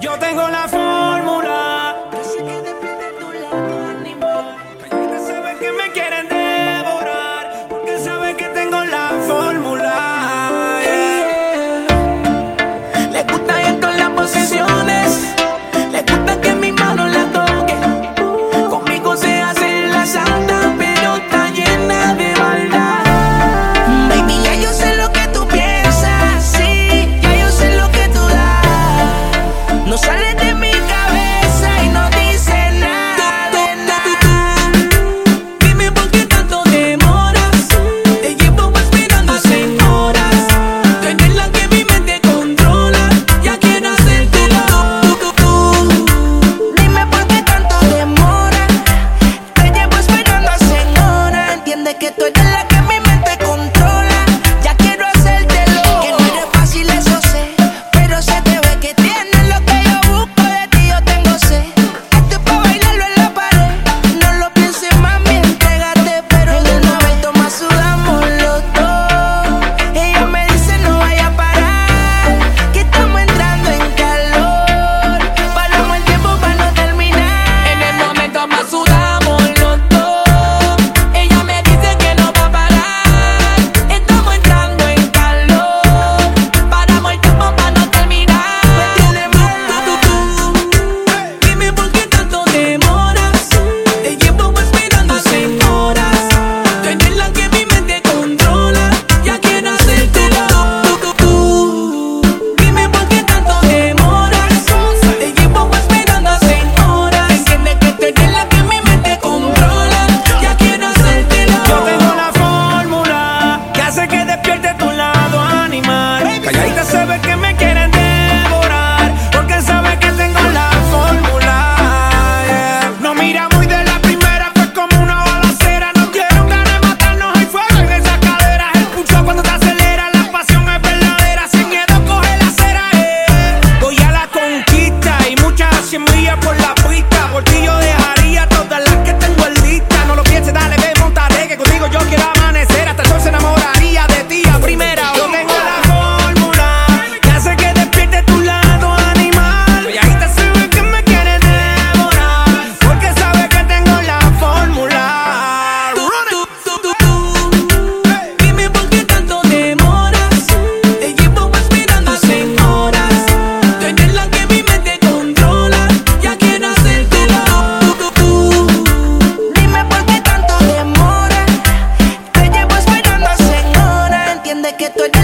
Yo tengo la fórmula.